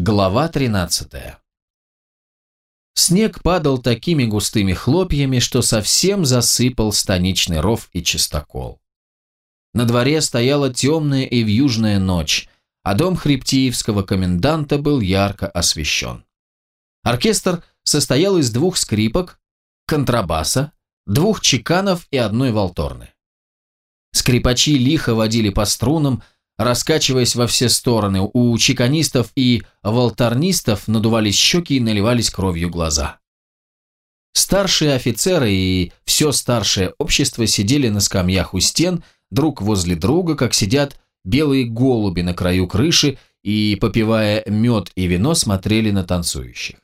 Глава 13 Снег падал такими густыми хлопьями, что совсем засыпал станичный ров и чистокол. На дворе стояла темная и вьюжная ночь, а дом хребтиевского коменданта был ярко освещен. Оркестр состоял из двух скрипок, контрабаса, двух чеканов и одной волторны. Скрипачи лихо водили по струнам, раскачиваясь во все стороны. У чеканистов и волторнистов надувались щеки и наливались кровью глаза. Старшие офицеры и все старшее общество сидели на скамьях у стен, друг возле друга, как сидят белые голуби на краю крыши и, попивая мед и вино, смотрели на танцующих.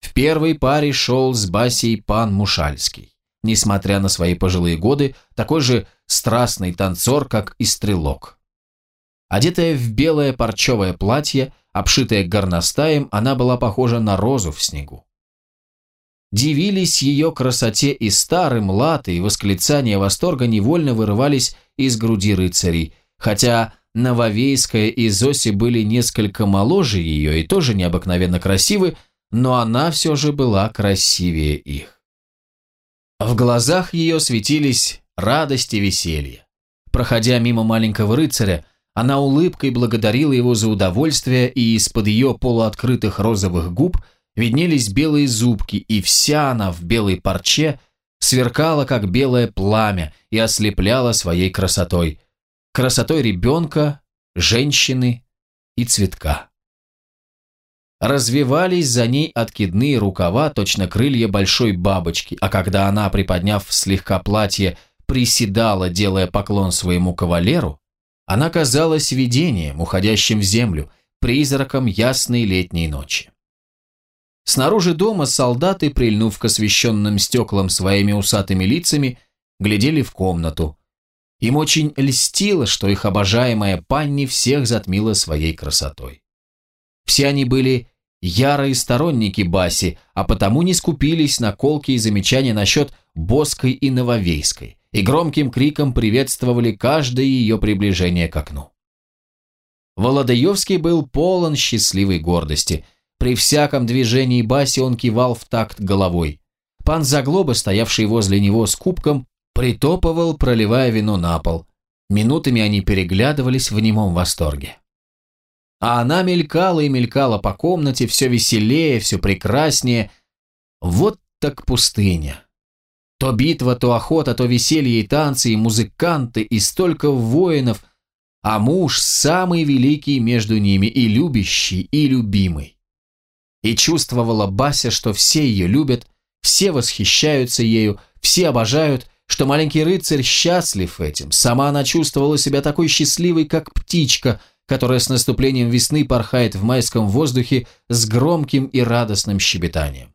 В первой паре шел с Басей пан Мушальский. Несмотря на свои пожилые годы, такой же страстный танцор, как и стрелок. Одетая в белое парчевое платье, обшитое горностаем, она была похожа на розу в снегу. Дивились ее красоте и старый, млад, и восклицания восторга невольно вырывались из груди рыцарей, хотя Нововейская и Зоси были несколько моложе ее и тоже необыкновенно красивы, но она все же была красивее их. В глазах ее светились радость и веселье. Проходя мимо маленького рыцаря, она улыбкой благодарила его за удовольствие, и из-под ее полуоткрытых розовых губ виднелись белые зубки, и вся она в белой парче сверкала, как белое пламя, и ослепляла своей красотой. Красотой ребенка, женщины и цветка. Развивались за ней откидные рукава, точно крылья большой бабочки, а когда она, приподняв слегка платье, приседала, делая поклон своему кавалеру, она казалась видением, уходящим в землю, призраком ясной летней ночи. Снаружи дома солдаты, прильнув к освещенным стеклам своими усатыми лицами, глядели в комнату. Им очень льстило, что их обожаемая панни всех затмила своей красотой. Все они были ярые сторонники Баси, а потому не скупились на колкие замечания насчет Боской и Нововейской, и громким криком приветствовали каждое ее приближение к окну. Володаевский был полон счастливой гордости. При всяком движении Баси он кивал в такт головой. Пан Заглоба, стоявший возле него с кубком, притопывал, проливая вино на пол. Минутами они переглядывались в немом восторге. А она мелькала и мелькала по комнате, все веселее, все прекраснее. Вот так пустыня. То битва, то охота, то веселье и танцы, и музыканты, и столько воинов, а муж самый великий между ними, и любящий, и любимый. И чувствовала Бася, что все ее любят, все восхищаются ею, все обожают, что маленький рыцарь счастлив этим. Сама она чувствовала себя такой счастливой, как птичка, которая с наступлением весны порхает в майском воздухе с громким и радостным щебетанием.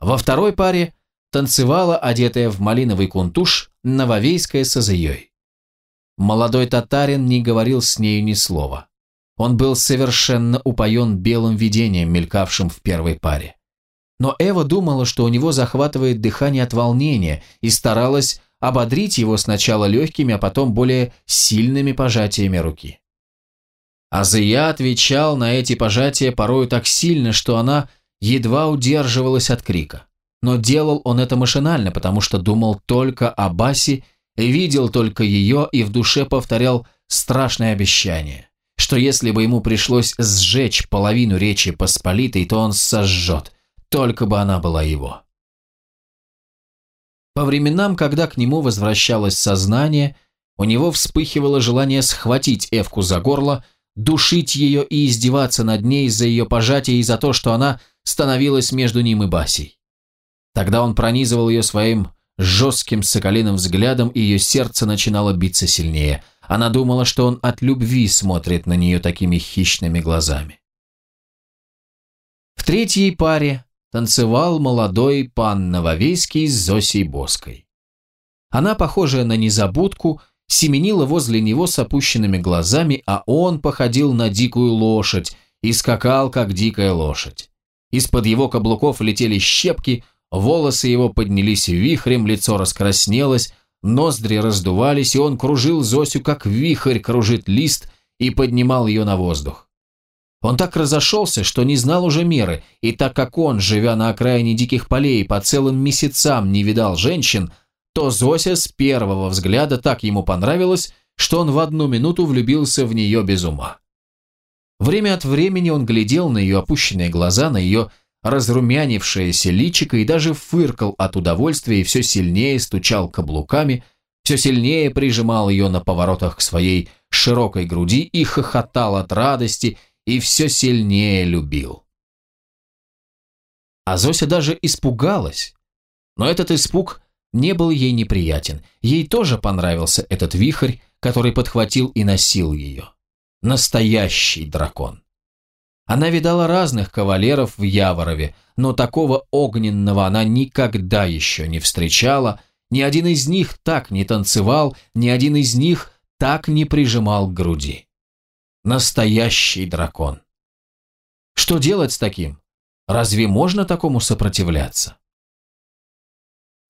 Во второй паре – танцевала, одетая в малиновый кунтуш, нововейская сазыей. Молодой татарин не говорил с нею ни слова. Он был совершенно упоен белым видением, мелькавшим в первой паре. Но Эва думала, что у него захватывает дыхание от волнения и старалась ободрить его сначала легкими, а потом более сильными пожатиями руки. Азия отвечал на эти пожатия порою так сильно, что она едва удерживалась от крика но делал он это машинально, потому что думал только о Басе, видел только ее и в душе повторял страшное обещание, что если бы ему пришлось сжечь половину Речи Посполитой, то он сожжет, только бы она была его. По временам, когда к нему возвращалось сознание, у него вспыхивало желание схватить Эвку за горло, душить ее и издеваться над ней за ее пожатие и за то, что она становилась между ним и Басей. Тогда он пронизывал ее своим жестким соколиным взглядом, и ее сердце начинало биться сильнее. Она думала, что он от любви смотрит на нее такими хищными глазами. В третьей паре танцевал молодой пан Нововейский с Зосей Боской. Она, похожая на незабудку, семенила возле него с опущенными глазами, а он походил на дикую лошадь и скакал, как дикая лошадь. Из-под его каблуков летели щепки, Волосы его поднялись вихрем, лицо раскраснелось, ноздри раздувались, и он кружил Зосю, как вихрь кружит лист, и поднимал ее на воздух. Он так разошелся, что не знал уже меры, и так как он, живя на окраине диких полей, по целым месяцам не видал женщин, то Зося с первого взгляда так ему понравилась, что он в одну минуту влюбился в нее без ума. Время от времени он глядел на ее опущенные глаза, на ее разрумянившееся личико и даже фыркал от удовольствия и все сильнее стучал каблуками, все сильнее прижимал ее на поворотах к своей широкой груди и хохотал от радости и все сильнее любил. А Зося даже испугалась, но этот испуг не был ей неприятен. Ей тоже понравился этот вихрь, который подхватил и носил ее. Настоящий дракон. Она видала разных кавалеров в Яворове, но такого огненного она никогда еще не встречала, ни один из них так не танцевал, ни один из них так не прижимал к груди. Настоящий дракон. Что делать с таким? Разве можно такому сопротивляться?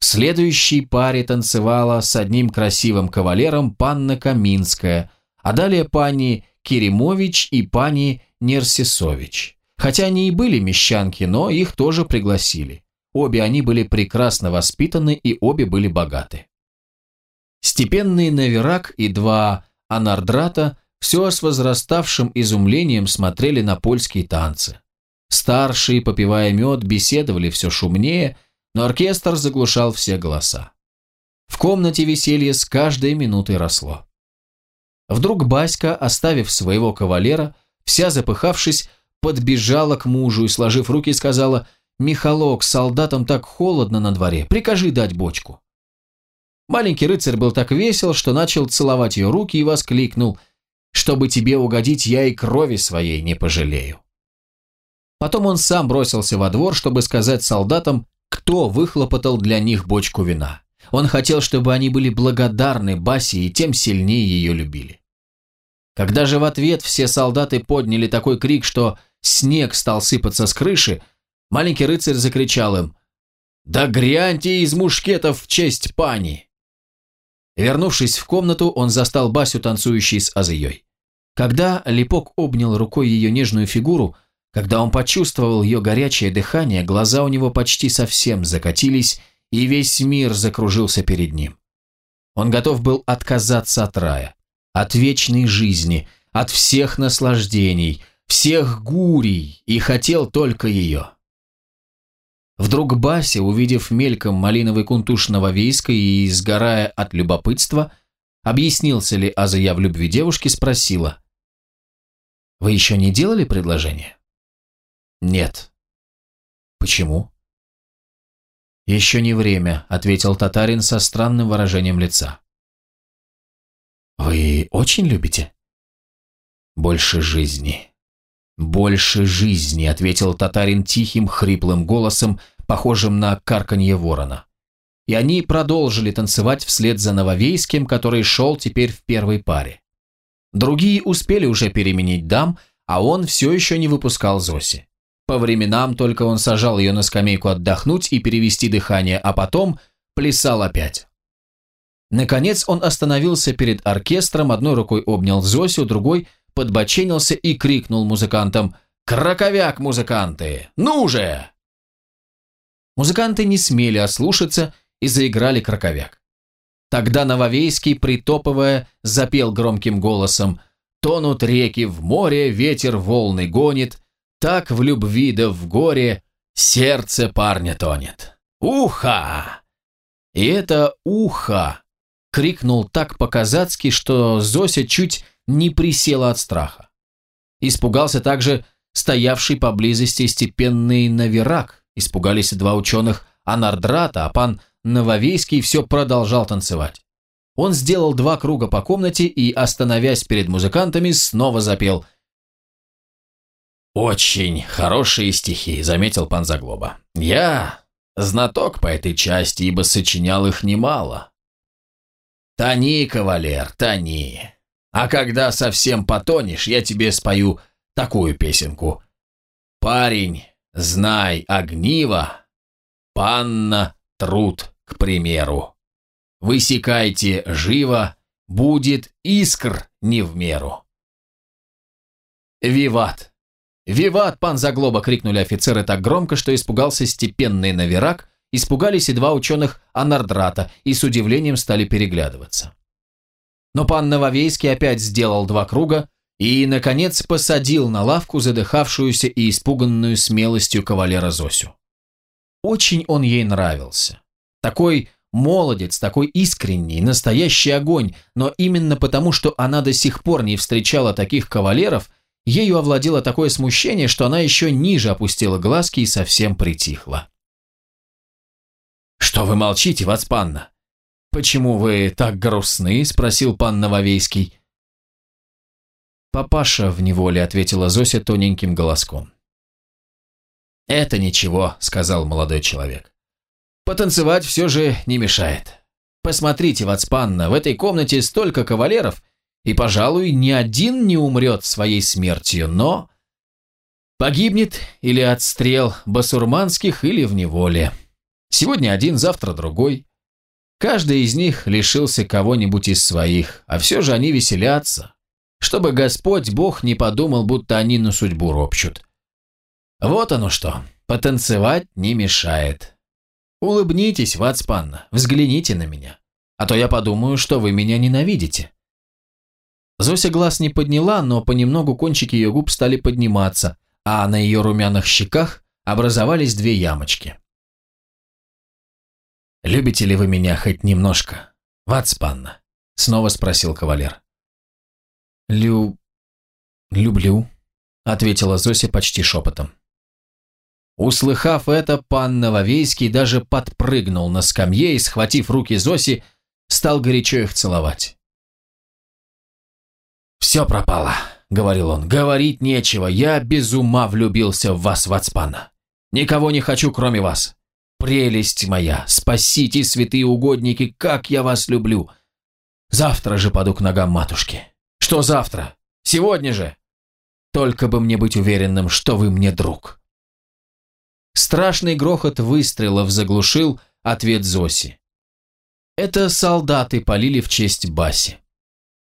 В следующей паре танцевала с одним красивым кавалером панна Каминская, а далее пани Киримович и пани Нерсисович. Хотя они и были мещанки, но их тоже пригласили. Обе они были прекрасно воспитаны и обе были богаты. Степенный Наверак и два Анардрата все с возраставшим изумлением смотрели на польские танцы. Старшие, попивая мед, беседовали все шумнее, но оркестр заглушал все голоса. В комнате веселье с каждой минутой росло. Вдруг Баська, оставив своего кавалера, вся запыхавшись, подбежала к мужу и, сложив руки, сказала «Михалок, солдатам так холодно на дворе, прикажи дать бочку». Маленький рыцарь был так весел, что начал целовать ее руки и воскликнул «Чтобы тебе угодить, я и крови своей не пожалею». Потом он сам бросился во двор, чтобы сказать солдатам, кто выхлопотал для них бочку вина. Он хотел, чтобы они были благодарны Басе и тем сильнее ее любили. Когда же в ответ все солдаты подняли такой крик, что снег стал сыпаться с крыши, маленький рыцарь закричал им «Да гряньте из мушкетов в честь пани!» Вернувшись в комнату, он застал Басю, танцующей с Азыей. Когда Липок обнял рукой ее нежную фигуру, когда он почувствовал ее горячее дыхание, глаза у него почти совсем закатились, и весь мир закружился перед ним. Он готов был отказаться от рая, от вечной жизни, от всех наслаждений, всех гурий, и хотел только ее. Вдруг Бася, увидев мельком малиновый кунтуш Нововейска и сгорая от любопытства, объяснился ли Азая в любви девушки, спросила. «Вы еще не делали предложение?» «Нет». «Почему?» «Еще не время», — ответил татарин со странным выражением лица. «Вы очень любите?» «Больше жизни». «Больше жизни», — ответил татарин тихим, хриплым голосом, похожим на карканье ворона. И они продолжили танцевать вслед за Нововейским, который шел теперь в первой паре. Другие успели уже переменить дам, а он все еще не выпускал Зоси. По временам только он сажал ее на скамейку отдохнуть и перевести дыхание, а потом плясал опять. Наконец он остановился перед оркестром, одной рукой обнял Зосю, другой подбоченился и крикнул музыкантам «Краковяк, музыканты! Ну же!» Музыканты не смели ослушаться и заиграли краковяк. Тогда Нововейский, притопывая, запел громким голосом «Тонут реки в море, ветер волны гонит, так в любви да в горе сердце парня тонет. Уха! И это ухо крикнул так по-казацки, что Зося чуть не присела от страха. Испугался также стоявший поблизости степенный Наверак. Испугались два ученых Анардрата, а пан Нововейский все продолжал танцевать. Он сделал два круга по комнате и, остановясь перед музыкантами, снова запел «Очень хорошие стихи», — заметил пан Заглоба. «Я знаток по этой части, ибо сочинял их немало». «Тони, кавалер, тони. А когда совсем потонешь, я тебе спою такую песенку. Парень, знай огниво, панна труд, к примеру. Высекайте живо, будет искр не в меру». «Виват!» «Виват, пан Заглоба!» – крикнули офицеры так громко, что испугался степенный Наверак, испугались и два ученых Анардрата и с удивлением стали переглядываться. Но пан Нововейский опять сделал два круга и, наконец, посадил на лавку задыхавшуюся и испуганную смелостью кавалера Зосю. Очень он ей нравился. Такой молодец, такой искренний, настоящий огонь, но именно потому, что она до сих пор не встречала таких кавалеров, ею овладело такое смущение, что она еще ниже опустила глазки и совсем притихла. «Что вы молчите, Вацпанна? Почему вы так грустны?» – спросил пан Нововейский. «Папаша в неволе», – ответила Зося тоненьким голоском. «Это ничего», – сказал молодой человек. «Потанцевать все же не мешает. Посмотрите, Вацпанна, в этой комнате столько кавалеров, и, пожалуй, ни один не умрет своей смертью, но...» Погибнет или от стрел басурманских, или в неволе. Сегодня один, завтра другой. Каждый из них лишился кого-нибудь из своих, а все же они веселятся, чтобы Господь Бог не подумал, будто они на судьбу ропчут. Вот оно что, потанцевать не мешает. Улыбнитесь, Вацпанна, взгляните на меня, а то я подумаю, что вы меня ненавидите. Зося глаз не подняла, но понемногу кончики ее губ стали подниматься, а на ее румяных щеках образовались две ямочки. «Любите ли вы меня хоть немножко, Вацпанна?» — снова спросил кавалер. «Лю... люблю», — ответила Зося почти шепотом. Услыхав это, пан Нововейский даже подпрыгнул на скамье и, схватив руки Зоси, стал горячо их целовать. «Все пропало», — говорил он, — «говорить нечего, я без ума влюбился в вас, Вацпана. Никого не хочу, кроме вас. Прелесть моя, спасите, святые угодники, как я вас люблю. Завтра же паду к ногам матушки. Что завтра? Сегодня же? Только бы мне быть уверенным, что вы мне друг». Страшный грохот выстрелов заглушил ответ Зоси. Это солдаты полили в честь Баси.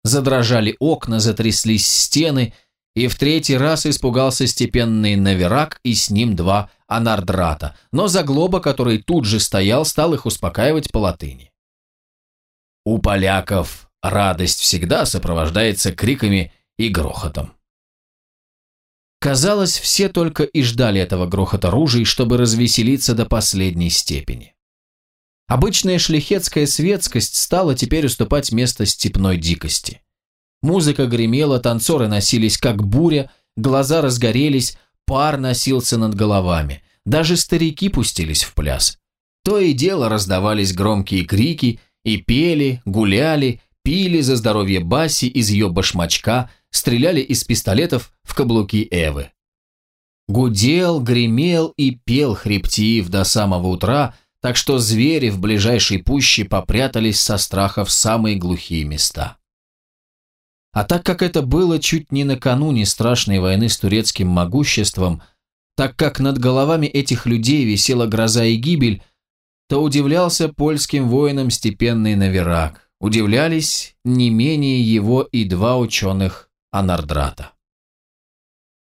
Задрожали окна, затряслись стены, и в третий раз испугался степенный Наверак и с ним два Анардрата, но Заглоба, который тут же стоял, стал их успокаивать по латыни. У поляков радость всегда сопровождается криками и грохотом. Казалось, все только и ждали этого грохота ружей, чтобы развеселиться до последней степени. Обычная шляхетская светскость стала теперь уступать место степной дикости. Музыка гремела, танцоры носились как буря, глаза разгорелись, пар носился над головами. Даже старики пустились в пляс. То и дело раздавались громкие крики, и пели, гуляли, пили за здоровье Баси из ее башмачка, стреляли из пистолетов в каблуки Эвы. Гудел, гремел и пел Хребтиев до самого утра, так что звери в ближайшей пуще попрятались со страха в самые глухие места. А так как это было чуть не накануне страшной войны с турецким могуществом, так как над головами этих людей висела гроза и гибель, то удивлялся польским воинам степенный Наверак, удивлялись не менее его и два ученых Анардрата.